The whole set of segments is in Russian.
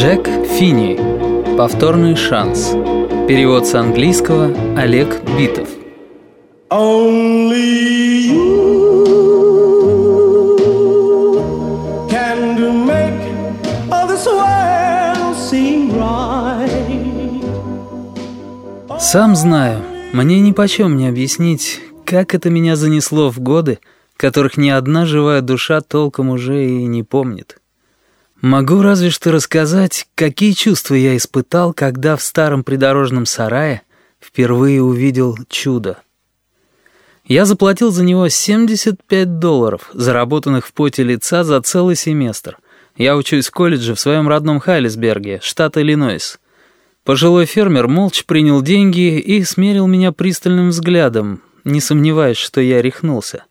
Джек Финни. Повторный шанс. Перевод с английского Олег Битов. Only you can make all this world seem right. Сам знаю, мне нипочем не объяснить, как это меня занесло в годы, которых ни одна живая душа толком уже и не помнит. Могу разве что рассказать, какие чувства я испытал, когда в старом придорожном сарае впервые увидел чудо. Я заплатил за него 75 долларов, заработанных в поте лица за целый семестр. Я учусь в колледже в своем родном Хайлисберге, штат Иллинойс. Пожилой фермер молча принял деньги и смерил меня пристальным взглядом, не сомневаясь, что я рехнулся.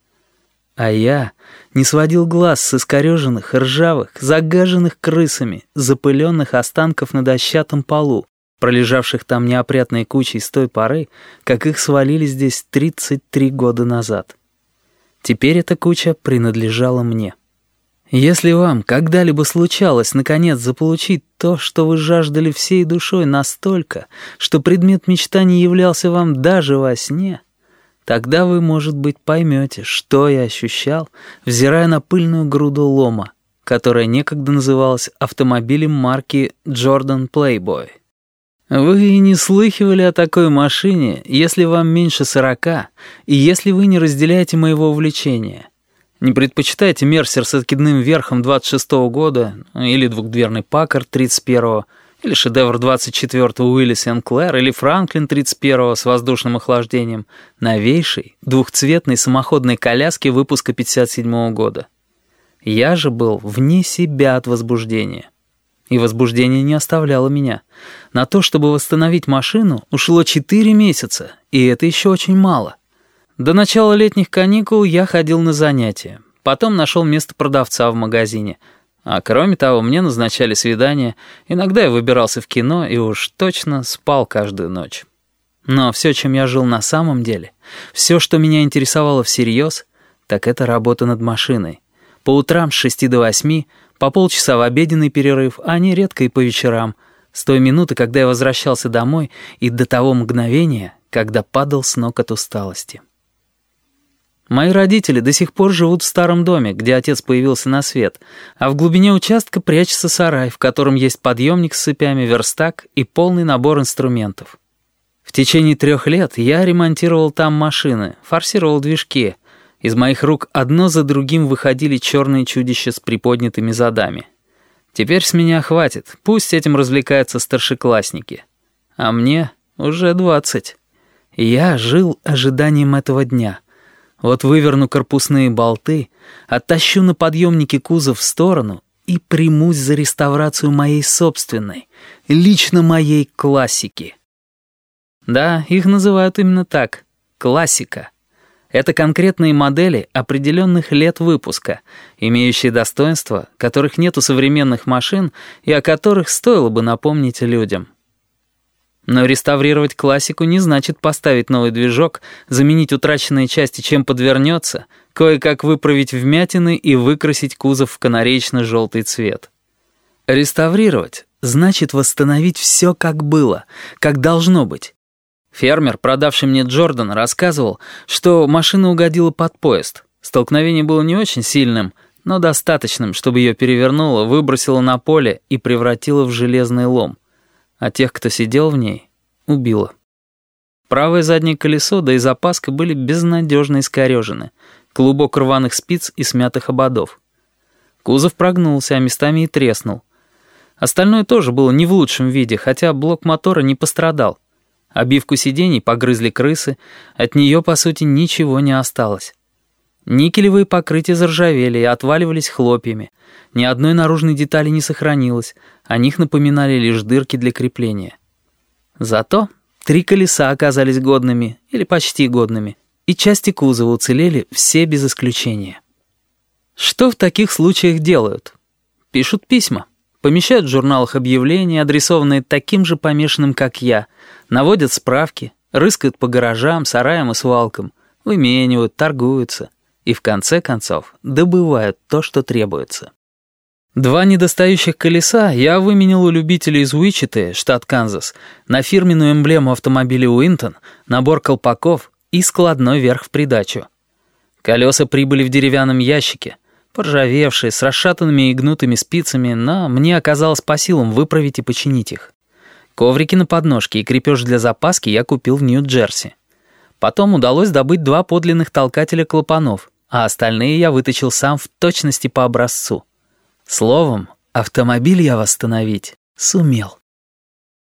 А я не сводил глаз с искореженных, ржавых, загаженных крысами, запыленных останков на дощатом полу, пролежавших там неопрятной кучей с той поры, как их свалили здесь 33 года назад. Теперь эта куча принадлежала мне. Если вам когда-либо случалось, наконец, заполучить то, что вы жаждали всей душой настолько, что предмет мечтаний являлся вам даже во сне — Тогда вы, может быть, поймете, что я ощущал, взирая на пыльную груду лома, которая некогда называлась автомобилем марки Jordan Playboy. Вы и не слыхивали о такой машине, если вам меньше сорока, и если вы не разделяете моего увлечения. Не предпочитаете Мерсер с откидным верхом 26-го года или двухдверный Паккард 31-го, или шедевр 24-го Уилли Сен-Клэр, или Франклин 31-го с воздушным охлаждением, новейшей, двухцветной самоходной коляски выпуска 57-го года. Я же был вне себя от возбуждения. И возбуждение не оставляло меня. На то, чтобы восстановить машину, ушло 4 месяца, и это еще очень мало. До начала летних каникул я ходил на занятия. Потом нашел место продавца в магазине — а кроме того, мне назначали свидания, иногда я выбирался в кино и уж точно спал каждую ночь. Но все, чем я жил на самом деле, все, что меня интересовало всерьез, так это работа над машиной. По утрам с шести до восьми, по полчаса в обеденный перерыв, а не редко и по вечерам, с той минуты, когда я возвращался домой, и до того мгновения, когда падал с ног от усталости. Мои родители до сих пор живут в старом доме, где отец появился на свет, а в глубине участка прячется сарай, в котором есть подъемник с цепями, верстак и полный набор инструментов. В течение трех лет я ремонтировал там машины, форсировал движки. Из моих рук одно за другим выходили черные чудища с приподнятыми задами. Теперь с меня хватит, пусть этим развлекаются старшеклассники. А мне уже двадцать. Я жил ожиданием этого дня — вот выверну корпусные болты, оттащу на подъемнике кузов в сторону и примусь за реставрацию моей собственной, лично моей классики. Да, их называют именно так — классика. Это конкретные модели определенных лет выпуска, имеющие достоинства, которых нет у современных машин и о которых стоило бы напомнить людям. Но реставрировать классику не значит поставить новый движок, заменить утраченные части чем подвернется, кое-как выправить вмятины и выкрасить кузов в канареечно-желтый цвет. Реставрировать значит восстановить все как было, как должно быть. Фермер, продавший мне Джордан, рассказывал, что машина угодила под поезд. Столкновение было не очень сильным, но достаточным, чтобы ее перевернуло, выбросило на поле и превратило в железный лом а тех, кто сидел в ней, убило. Правое заднее колесо, да и запаска были безнадежно искорежены, клубок рваных спиц и смятых ободов. Кузов прогнулся, а местами и треснул. Остальное тоже было не в лучшем виде, хотя блок мотора не пострадал. Обивку сидений погрызли крысы, от нее, по сути, ничего не осталось. Никелевые покрытия заржавели и отваливались хлопьями. Ни одной наружной детали не сохранилось, о них напоминали лишь дырки для крепления. Зато три колеса оказались годными, или почти годными, и части кузова уцелели все без исключения. Что в таких случаях делают? Пишут письма, помещают в журналах объявления, адресованные таким же помешанным, как я, наводят справки, рыскают по гаражам, сараям и свалкам, выменивают, торгуются — и в конце концов добывают то, что требуется. Два недостающих колеса я выменил у любителей из Уичиты, штат Канзас, на фирменную эмблему автомобиля Уинтон, набор колпаков и складной верх в придачу. Колеса прибыли в деревянном ящике, поржавевшие, с расшатанными и гнутыми спицами, но мне оказалось по силам выправить и починить их. Коврики на подножке и крепеж для запаски я купил в Нью-Джерси. Потом удалось добыть два подлинных толкателя клапанов, а остальные я выточил сам в точности по образцу. Словом, автомобиль я восстановить сумел.